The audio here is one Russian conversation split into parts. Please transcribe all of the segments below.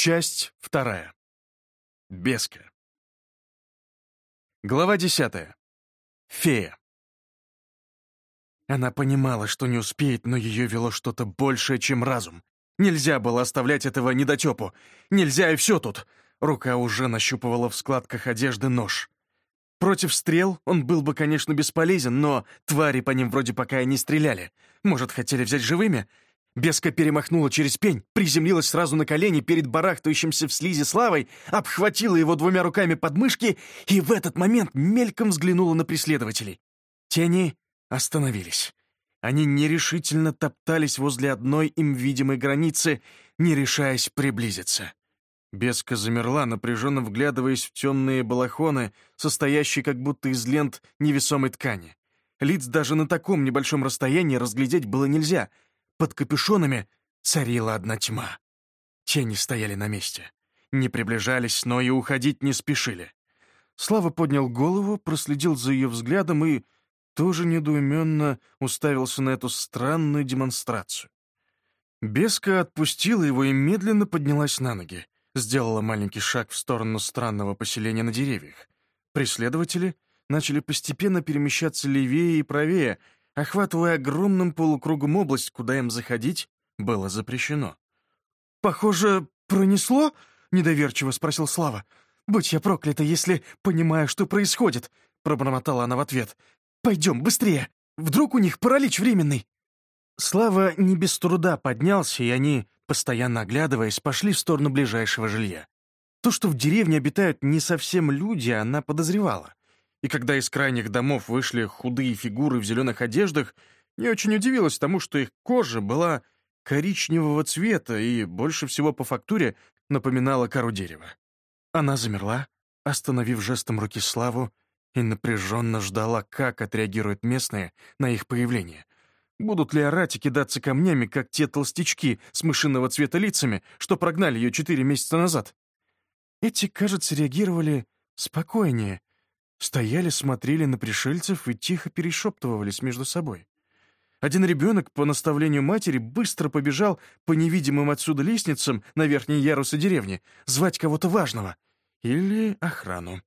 Часть вторая. Беска. Глава десятая. Фея. Она понимала, что не успеет, но ее вело что-то большее, чем разум. Нельзя было оставлять этого недотепу. Нельзя и все тут. Рука уже нащупывала в складках одежды нож. Против стрел он был бы, конечно, бесполезен, но твари по ним вроде пока и не стреляли. Может, хотели взять живыми? Беска перемахнула через пень, приземлилась сразу на колени перед барахтающимся в слизи Славой, обхватила его двумя руками под мышки и в этот момент мельком взглянула на преследователей. Тени остановились. Они нерешительно топтались возле одной им видимой границы, не решаясь приблизиться. Беска замерла, напряженно вглядываясь в темные балахоны, состоящие как будто из лент невесомой ткани. Лиц даже на таком небольшом расстоянии разглядеть было нельзя. Под капюшонами царила одна тьма. Тени стояли на месте. Не приближались, но и уходить не спешили. Слава поднял голову, проследил за ее взглядом и тоже недоуменно уставился на эту странную демонстрацию. Беска отпустила его и медленно поднялась на ноги сделала маленький шаг в сторону странного поселения на деревьях. Преследователи начали постепенно перемещаться левее и правее, охватывая огромным полукругом область, куда им заходить было запрещено. «Похоже, пронесло?» — недоверчиво спросил Слава. «Будь я проклята, если понимаю, что происходит», — пробормотала она в ответ. «Пойдем, быстрее! Вдруг у них паралич временный!» Слава не без труда поднялся, и они постоянно оглядываясь, пошли в сторону ближайшего жилья. То, что в деревне обитают не совсем люди, она подозревала. И когда из крайних домов вышли худые фигуры в зеленых одеждах, не очень удивилась тому, что их кожа была коричневого цвета и больше всего по фактуре напоминала кору дерева. Она замерла, остановив жестом руки Славу, и напряженно ждала, как отреагируют местные на их появление — Будут ли орать и кидаться камнями, как те толстячки с мышиного цвета лицами, что прогнали ее четыре месяца назад? Эти, кажется, реагировали спокойнее. Стояли, смотрели на пришельцев и тихо перешептывались между собой. Один ребенок по наставлению матери быстро побежал по невидимым отсюда лестницам на верхние ярусы деревни, звать кого-то важного. Или охрану.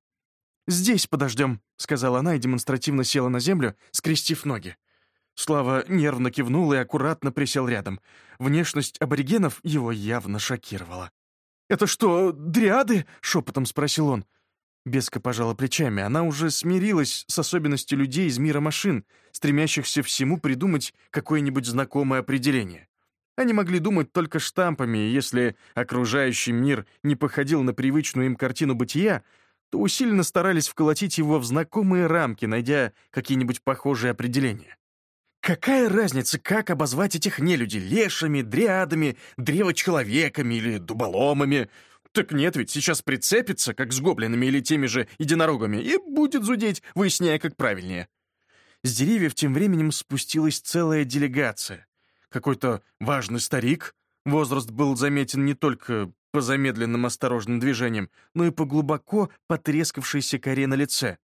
«Здесь подождем», — сказала она и демонстративно села на землю, скрестив ноги. Слава нервно кивнул и аккуратно присел рядом. Внешность аборигенов его явно шокировала. «Это что, дриады?» — шепотом спросил он. Беска пожала плечами. Она уже смирилась с особенностью людей из мира машин, стремящихся всему придумать какое-нибудь знакомое определение. Они могли думать только штампами, и если окружающий мир не походил на привычную им картину бытия, то усиленно старались вколотить его в знакомые рамки, найдя какие-нибудь похожие определения. Какая разница, как обозвать этих нелюдей — лешами, дриадами, древочеловеками или дуболомами? Так нет, ведь сейчас прицепится, как с гоблинами или теми же единорогами, и будет зудеть, выясняя, как правильнее. С деревьев тем временем спустилась целая делегация. Какой-то важный старик, возраст был заметен не только по замедленным осторожным движениям, но и по глубоко потрескавшейся коре на лице.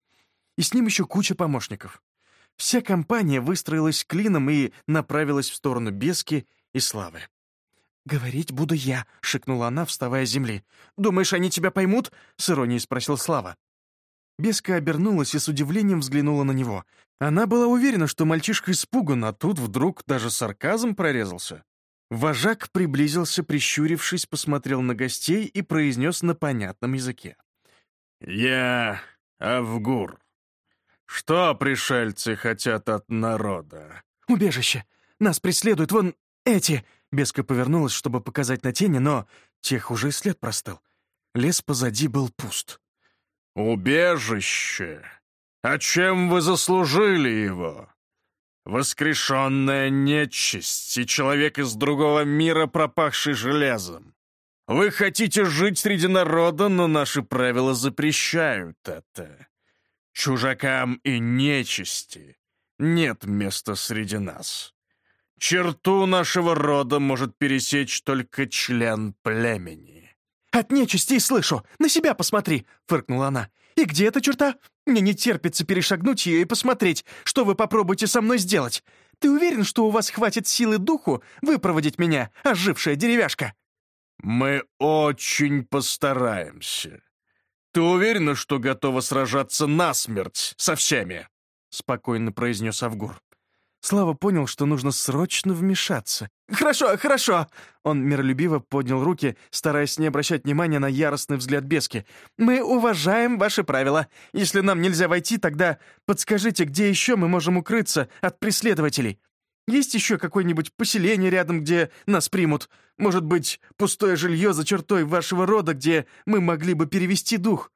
И с ним еще куча помощников. Вся компания выстроилась клином и направилась в сторону Бески и Славы. «Говорить буду я», — шикнула она, вставая с земли. «Думаешь, они тебя поймут?» — с иронией спросил Слава. Беска обернулась и с удивлением взглянула на него. Она была уверена, что мальчишка испуган, а тут вдруг даже сарказм прорезался. Вожак приблизился, прищурившись, посмотрел на гостей и произнес на понятном языке. «Я Авгур, «Что пришельцы хотят от народа?» «Убежище! Нас преследуют вон эти!» Беска повернулась, чтобы показать на тени, но тех уже и след простыл. Лес позади был пуст. «Убежище! А чем вы заслужили его? Воскрешенная нечисть и человек из другого мира, пропахший железом. Вы хотите жить среди народа, но наши правила запрещают это. Чужакам и нечисти нет места среди нас. Черту нашего рода может пересечь только член племени». «От нечисти слышу! На себя посмотри!» — фыркнула она. «И где эта черта? Мне не терпится перешагнуть ее и посмотреть, что вы попробуете со мной сделать. Ты уверен, что у вас хватит силы духу выпроводить меня, ожившая деревяшка?» «Мы очень постараемся. Ты уверена, что готова сражаться насмерть со всеми?» — спокойно произнес Авгур. Слава понял, что нужно срочно вмешаться. «Хорошо, хорошо!» Он миролюбиво поднял руки, стараясь не обращать внимания на яростный взгляд Бески. «Мы уважаем ваши правила. Если нам нельзя войти, тогда подскажите, где еще мы можем укрыться от преследователей? Есть еще какое-нибудь поселение рядом, где нас примут? Может быть, пустое жилье за чертой вашего рода, где мы могли бы перевести дух?»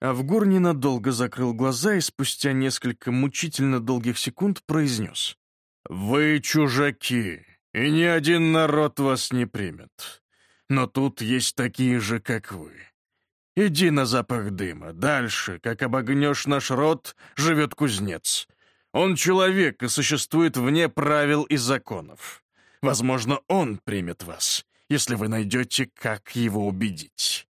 Авгур ненадолго закрыл глаза и спустя несколько мучительно долгих секунд произнес. «Вы чужаки, и ни один народ вас не примет. Но тут есть такие же, как вы. Иди на запах дыма. Дальше, как обогнешь наш род, живет кузнец. Он человек и существует вне правил и законов. Возможно, он примет вас, если вы найдете, как его убедить».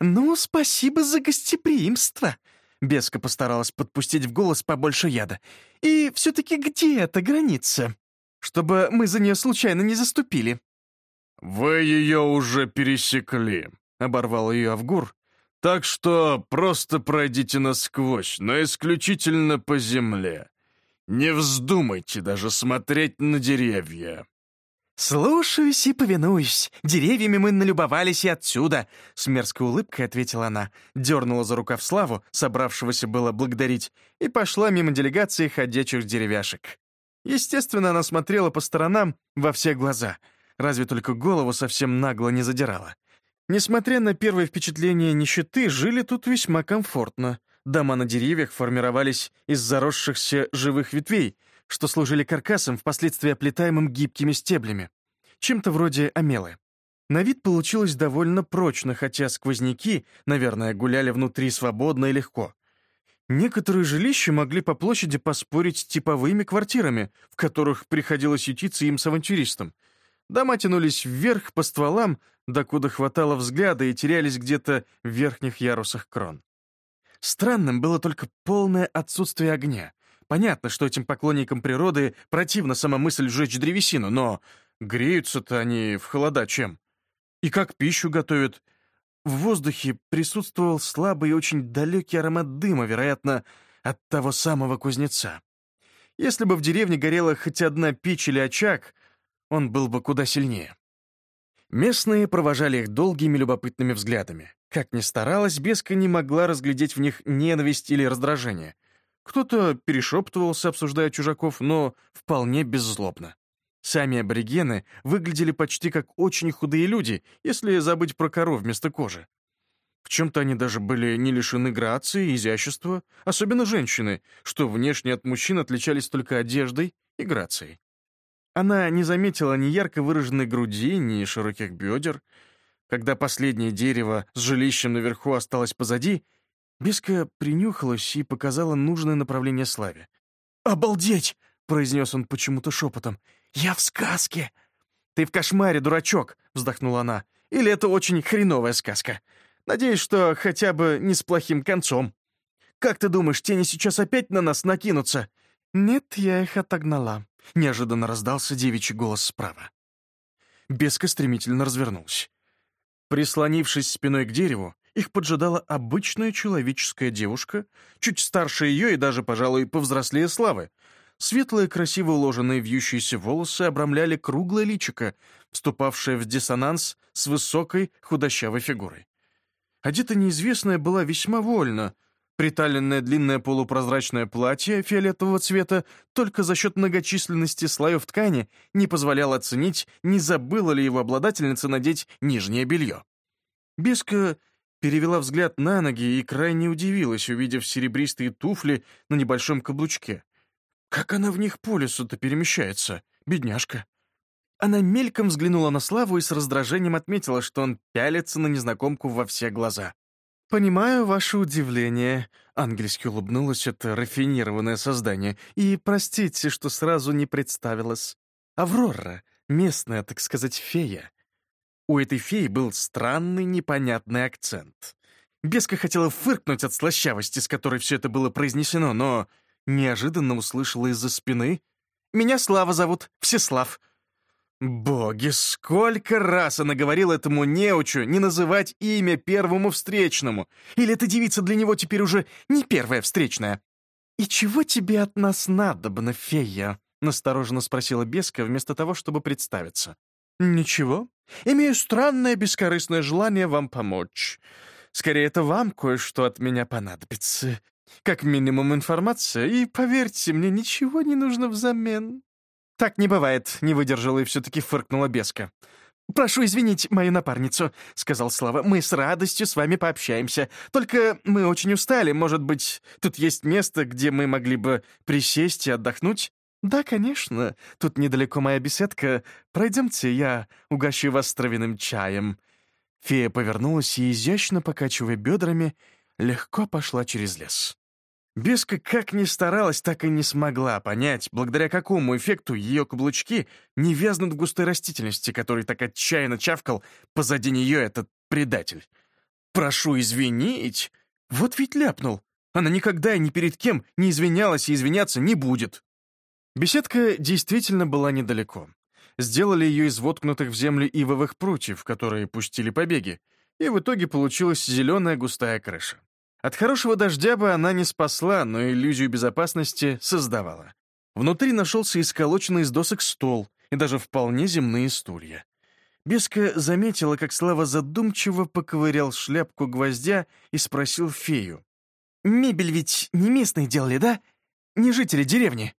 «Ну, спасибо за гостеприимство!» Беска постаралась подпустить в голос побольше яда. «И все-таки где эта граница? Чтобы мы за нее случайно не заступили». «Вы ее уже пересекли», — оборвал ее Авгур. «Так что просто пройдите насквозь, но исключительно по земле. Не вздумайте даже смотреть на деревья». «Слушаюсь и повинуюсь. Деревьями мы налюбовались и отсюда», — с мерзкой улыбкой ответила она, дернула за рукав Славу, собравшегося было благодарить, и пошла мимо делегации ходячих деревяшек. Естественно, она смотрела по сторонам во все глаза, разве только голову совсем нагло не задирала. Несмотря на первое впечатление нищеты, жили тут весьма комфортно. Дома на деревьях формировались из заросшихся живых ветвей, что служили каркасом, впоследствии оплетаемым гибкими стеблями. Чем-то вроде омелы. На вид получилось довольно прочно, хотя сквозняки, наверное, гуляли внутри свободно и легко. Некоторые жилища могли по площади поспорить с типовыми квартирами, в которых приходилось ютиться им с авантюристом. Дома тянулись вверх по стволам, докуда хватало взгляда и терялись где-то в верхних ярусах крон. Странным было только полное отсутствие огня. Понятно, что этим поклонникам природы противна сама мысль сжечь древесину, но греются-то они в холода чем? И как пищу готовят? В воздухе присутствовал слабый и очень далекий аромат дыма, вероятно, от того самого кузнеца. Если бы в деревне горела хоть одна печь или очаг, он был бы куда сильнее. Местные провожали их долгими любопытными взглядами. Как ни старалась, Беска не могла разглядеть в них ненависть или раздражение — кто-то перешептывался, обсуждая чужаков, но вполне беззлобно. Сами аборигены выглядели почти как очень худые люди, если забыть про кору вместо кожи. В чем-то они даже были не лишены грации и изящества, особенно женщины, что внешне от мужчин отличались только одеждой и грацией. Она не заметила ни ярко выраженной груди, ни широких бедер. Когда последнее дерево с жилищем наверху осталось позади, Беска принюхалась и показала нужное направление Славе. «Обалдеть!» — произнес он почему-то шепотом. «Я в сказке!» «Ты в кошмаре, дурачок!» — вздохнула она. «Или это очень хреновая сказка? Надеюсь, что хотя бы не с плохим концом. Как ты думаешь, тени сейчас опять на нас накинутся?» «Нет, я их отогнала», — неожиданно раздался девичий голос справа. Беска стремительно развернулась. Прислонившись спиной к дереву, их поджидала обычная человеческая девушка, чуть старше ее и даже, пожалуй, повзрослее Славы. Светлые, красиво уложенные вьющиеся волосы обрамляли круглое личико, вступавшее в диссонанс с высокой худощавой фигурой. Одета неизвестная была весьма вольно. Приталенное длинное полупрозрачное платье фиолетового цвета только за счет многочисленности слоев ткани не позволяло оценить, не забыла ли его обладательница надеть нижнее белье. Беска перевела взгляд на ноги и крайне удивилась, увидев серебристые туфли на небольшом каблучке. Как она в них по лесу-то перемещается, бедняжка? Она мельком взглянула на Славу и с раздражением отметила, что он пялится на незнакомку во все глаза. «Понимаю ваше удивление», — ангельски улыбнулось это рафинированное создание, «и простите, что сразу не представилась. Аврора, местная, так сказать, фея. У этой феи был странный непонятный акцент. Беска хотела фыркнуть от слащавости, с которой все это было произнесено, но неожиданно услышала из-за спины «Меня Слава зовут, Всеслав». Боги, сколько раз она говорила этому неучу не называть имя первому встречному! Или эта девица для него теперь уже не первая встречная? «И чего тебе от нас надобно, фея?» — настороженно спросила Беска вместо того, чтобы представиться. «Ничего. Имею странное бескорыстное желание вам помочь. Скорее, это вам кое-что от меня понадобится. Как минимум информация, и, поверьте мне, ничего не нужно взамен». «Так не бывает», — не выдержала и все-таки фыркнула Беска. «Прошу извинить мою напарницу», — сказал Слава. «Мы с радостью с вами пообщаемся. Только мы очень устали. Может быть, тут есть место, где мы могли бы присесть и отдохнуть?» «Да, конечно. Тут недалеко моя беседка. Пройдемте, я угощу вас травяным чаем». Фея повернулась и, изящно покачивая бедрами, легко пошла через лес. Беска как ни старалась, так и не смогла понять, благодаря какому эффекту ее каблучки не вязнут в густой растительности, который так отчаянно чавкал позади нее этот предатель. «Прошу извинить!» Вот ведь ляпнул. Она никогда и ни перед кем не извинялась и извиняться не будет. Беседка действительно была недалеко. Сделали ее из воткнутых в землю ивовых прутьев, которые пустили побеги, и в итоге получилась зеленая густая крыша. От хорошего дождя бы она не спасла, но иллюзию безопасности создавала. Внутри нашелся исколоченный из досок стол и даже вполне земные стулья. Беска заметила, как Слава задумчиво поковырял шляпку гвоздя и спросил фею. «Мебель ведь не местные делали, да? Не жители деревни?»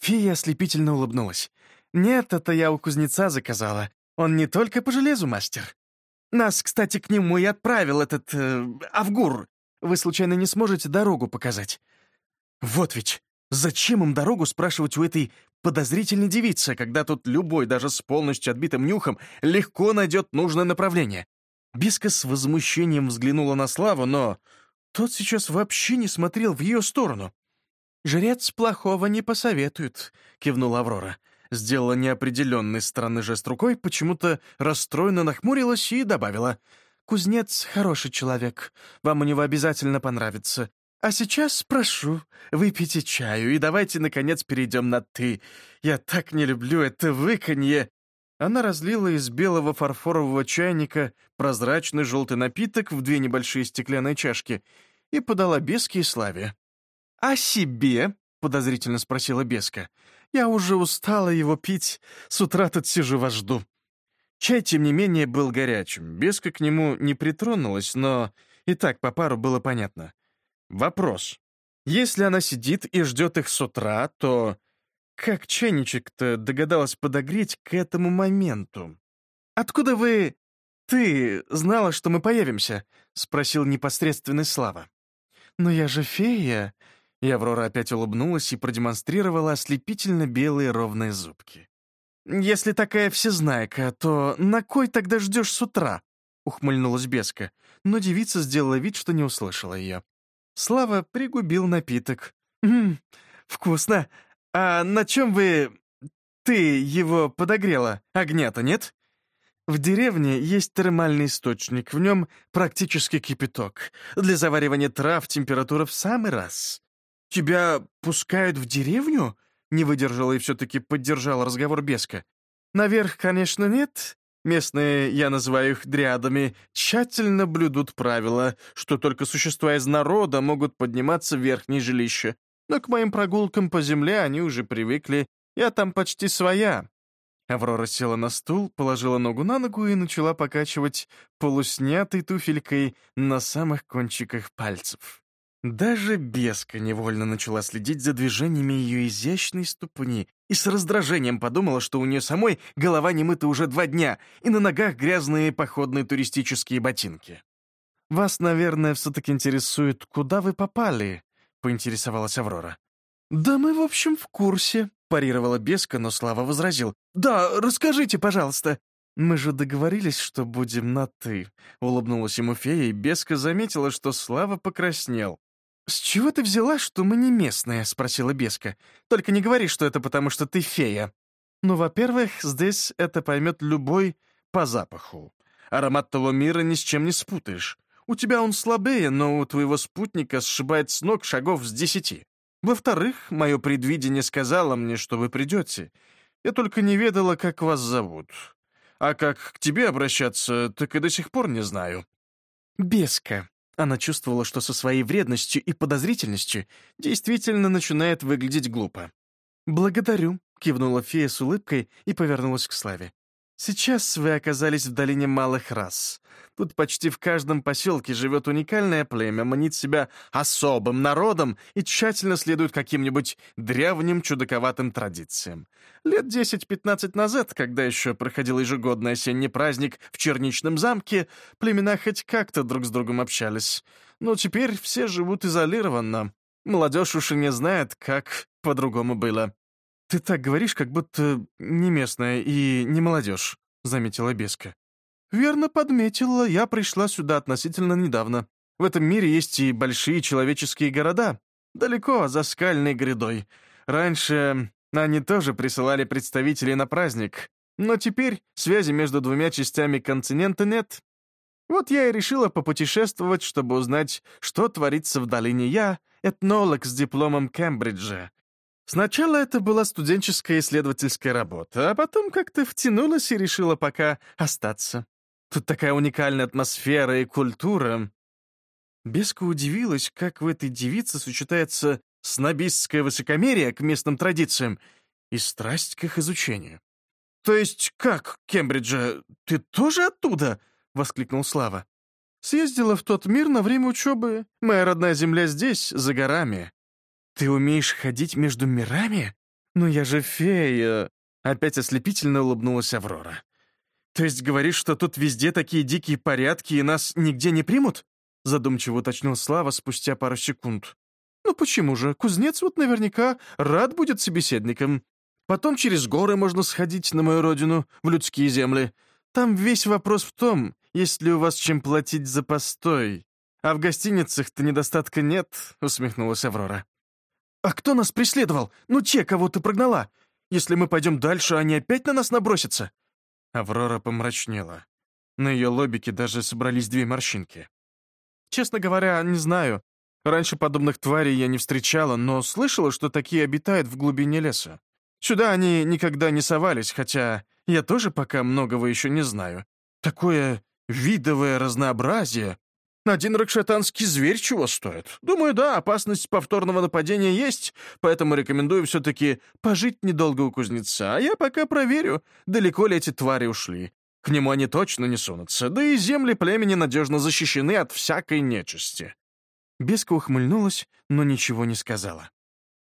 Фея ослепительно улыбнулась. «Нет, это я у кузнеца заказала. Он не только по железу мастер. Нас, кстати, к нему и отправил этот... Э, Авгур, вы, случайно, не сможете дорогу показать?» «Вот ведь! Зачем им дорогу спрашивать у этой подозрительной девицы, когда тут любой, даже с полностью отбитым нюхом, легко найдет нужное направление?» Биска с возмущением взглянула на Славу, но тот сейчас вообще не смотрел в ее сторону. «Жрец плохого не посоветует», — кивнула Аврора. Сделала неопределенный странный жест рукой, почему-то расстроенно нахмурилась и добавила — Кузнец — хороший человек. Вам у него обязательно понравится. А сейчас прошу, выпейте чаю и давайте, наконец, перейдем на «ты». Я так не люблю это выканье». Она разлила из белого фарфорового чайника прозрачный желтый напиток в две небольшие стеклянные чашки и подала Беске и Славе. «А себе?» — подозрительно спросила Беска. «Я уже устала его пить. С утра тут сижу вас жду». Чай, тем не менее, был горячим. Беска к нему не притронулась, но и так по пару было понятно. Вопрос. Если она сидит и ждет их с утра, то как чайничек-то догадалась подогреть к этому моменту? «Откуда вы... ты знала, что мы появимся?» — спросил непосредственный Слава. «Но я же фея!» И Аврора опять улыбнулась и продемонстрировала ослепительно белые ровные зубки. «Если такая всезнайка, то на кой тогда ждешь с утра?» — ухмыльнулась Беска, но девица сделала вид, что не услышала ее. Слава пригубил напиток. «Ммм, вкусно. А на чем вы... ты его подогрела? Огня-то нет?» В деревне есть термальный источник, в нем практически кипяток. Для заваривания трав температура в самый раз. «Тебя пускают в деревню?» Не выдержала и все-таки поддержала разговор Беска. «Наверх, конечно, нет. Местные, я называю их дриадами, тщательно блюдут правила, что только существа из народа могут подниматься в верхнее жилище. Но к моим прогулкам по земле они уже привыкли. Я там почти своя». Аврора села на стул, положила ногу на ногу и начала покачивать полуснятой туфелькой на самых кончиках пальцев. Даже беска невольно начала следить за движениями ее изящной ступни и с раздражением подумала, что у нее самой голова не мыта уже два дня, и на ногах грязные походные туристические ботинки. «Вас, наверное, все-таки интересует, куда вы попали?» — поинтересовалась Аврора. «Да мы, в общем, в курсе», — парировала беска, но Слава возразил. «Да, расскажите, пожалуйста». «Мы же договорились, что будем на «ты», — улыбнулась ему фея, и беска заметила, что Слава покраснел. «С чего ты взяла, что мы не местные?» — спросила Беска. «Только не говори, что это потому, что ты фея». «Ну, во-первых, здесь это поймет любой по запаху. Аромат того мира ни с чем не спутаешь. У тебя он слабее, но у твоего спутника сшибает с ног шагов с десяти. Во-вторых, мое предвидение сказало мне, что вы придете. Я только не ведала, как вас зовут. А как к тебе обращаться, так и до сих пор не знаю». «Беска». Она чувствовала, что со своей вредностью и подозрительностью действительно начинает выглядеть глупо. «Благодарю», — кивнула фея с улыбкой и повернулась к Славе. «Сейчас вы оказались в долине малых рас. Тут почти в каждом поселке живет уникальное племя, манит себя особым народом и тщательно следует каким-нибудь древним чудаковатым традициям. Лет 10-15 назад, когда еще проходил ежегодный осенний праздник в Черничном замке, племена хоть как-то друг с другом общались. Но теперь все живут изолированно. Молодежь уж и не знает, как по-другому было. «Ты так говоришь, как будто не местная и не молодежь», — заметила Беска. «Верно подметила, я пришла сюда относительно недавно. В этом мире есть и большие человеческие города, далеко за скальной грядой. Раньше они тоже присылали представителей на праздник, но теперь связи между двумя частями континента нет. Вот я и решила попутешествовать, чтобы узнать, что творится в долине я, этнолог с дипломом Кембриджа, Сначала это была студенческая исследовательская работа, а потом как-то втянулась и решила пока остаться. Тут такая уникальная атмосфера и культура. Беска удивилась, как в этой девице сочетается снобистское высокомерие к местным традициям и страсть к их изучению. «То есть как, Кембриджа, ты тоже оттуда?» — воскликнул Слава. «Съездила в тот мир на время учебы. Моя родная земля здесь, за горами. «Ты умеешь ходить между мирами? Ну я же фея!» Опять ослепительно улыбнулась Аврора. «То есть говоришь, что тут везде такие дикие порядки и нас нигде не примут?» Задумчиво уточнил Слава спустя пару секунд. «Ну почему же? Кузнец вот наверняка рад будет собеседником. Потом через горы можно сходить на мою родину, в людские земли. Там весь вопрос в том, есть ли у вас чем платить за постой. А в гостиницах-то недостатка нет», — усмехнулась Аврора. «А кто нас преследовал? Ну, те, кого ты прогнала. Если мы пойдем дальше, они опять на нас набросятся». Аврора помрачнела. На ее лобике даже собрались две морщинки. «Честно говоря, не знаю. Раньше подобных тварей я не встречала, но слышала, что такие обитают в глубине леса. Сюда они никогда не совались, хотя я тоже пока многого еще не знаю. Такое видовое разнообразие. Один ракшатанский зверь чего стоит? Думаю, да, опасность повторного нападения есть, поэтому рекомендую все-таки пожить недолго у кузнеца, а я пока проверю, далеко ли эти твари ушли. К нему они точно не сунутся, да и земли племени надежно защищены от всякой нечисти». Беска ухмыльнулась, но ничего не сказала.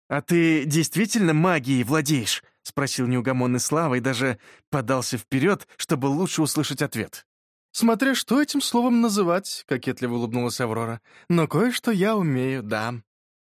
«А ты действительно магией владеешь?» — спросил неугомонный Слава и даже подался вперед, чтобы лучше услышать ответ. «Смотря что этим словом называть», — кокетливо улыбнулась Аврора. «Но кое-что я умею, да».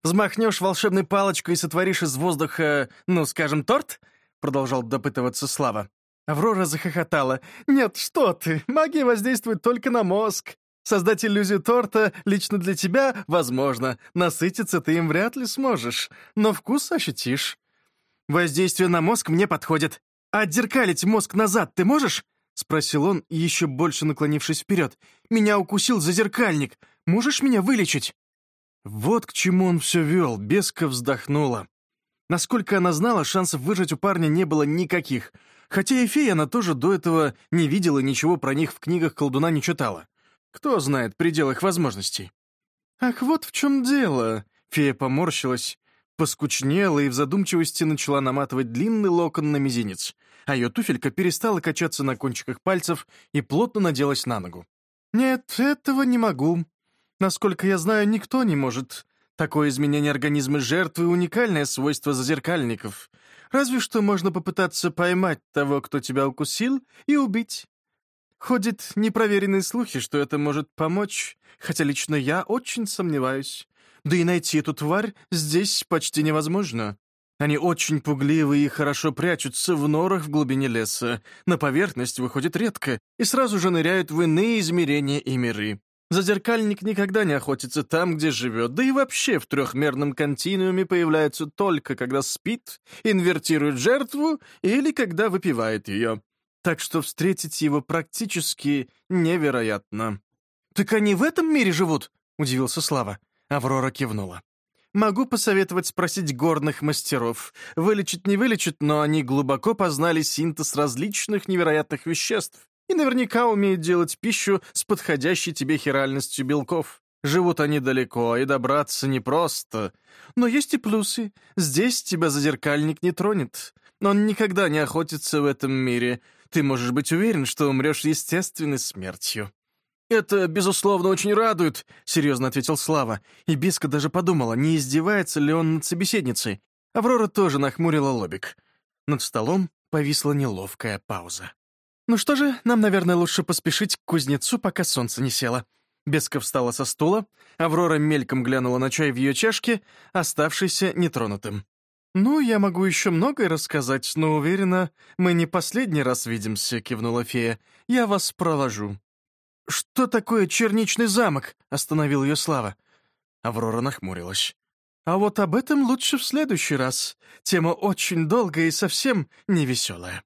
«Взмахнешь волшебной палочкой и сотворишь из воздуха, ну, скажем, торт?» — продолжал допытываться Слава. Аврора захохотала. «Нет, что ты, магия воздействует только на мозг. Создать иллюзию торта лично для тебя возможно. Насытиться ты им вряд ли сможешь, но вкус ощутишь. Воздействие на мозг мне подходит. А отзеркалить мозг назад ты можешь? — спросил он, еще больше наклонившись вперед. «Меня укусил зазеркальник. Можешь меня вылечить?» Вот к чему он все вел, Беска вздохнула. Насколько она знала, шансов выжить у парня не было никаких. Хотя и фея она тоже до этого не видела ничего про них в книгах колдуна не читала. Кто знает предел их возможностей. «Ах, вот в чем дело!» Фея поморщилась, поскучнела и в задумчивости начала наматывать длинный локон на мизинец а ее туфелька перестала качаться на кончиках пальцев и плотно наделась на ногу. «Нет, этого не могу. Насколько я знаю, никто не может. Такое изменение организма жертвы — уникальное свойство зазеркальников. Разве что можно попытаться поймать того, кто тебя укусил, и убить. Ходят непроверенные слухи, что это может помочь, хотя лично я очень сомневаюсь. Да и найти эту тварь здесь почти невозможно. Они очень пугливы и хорошо прячутся в норах в глубине леса, на поверхность выходят редко и сразу же ныряют в иные измерения и миры. Зазеркальник никогда не охотится там, где живет, да и вообще в трехмерном континууме появляется только когда спит, инвертирует жертву или когда выпивает ее. Так что встретить его практически невероятно. «Так они в этом мире живут?» — удивился Слава. Аврора кивнула. Могу посоветовать спросить горных мастеров. Вылечить не вылечат, но они глубоко познали синтез различных невероятных веществ и наверняка умеют делать пищу с подходящей тебе хиральностью белков. Живут они далеко, и добраться непросто. Но есть и плюсы. Здесь тебя зазеркальник не тронет. Он никогда не охотится в этом мире. Ты можешь быть уверен, что умрешь естественной смертью. «Это, безусловно, очень радует», — серьезно ответил Слава. И Биска даже подумала, не издевается ли он над собеседницей. Аврора тоже нахмурила лобик. Над столом повисла неловкая пауза. «Ну что же, нам, наверное, лучше поспешить к кузнецу, пока солнце не село». Беска встала со стула, Аврора мельком глянула на чай в ее чашке, оставшийся нетронутым. «Ну, я могу еще многое рассказать, но уверена, мы не последний раз видимся», — кивнула фея. «Я вас проложу». «Что такое черничный замок?» — остановил ее Слава. Аврора нахмурилась. «А вот об этом лучше в следующий раз. Тема очень долгая и совсем невеселая».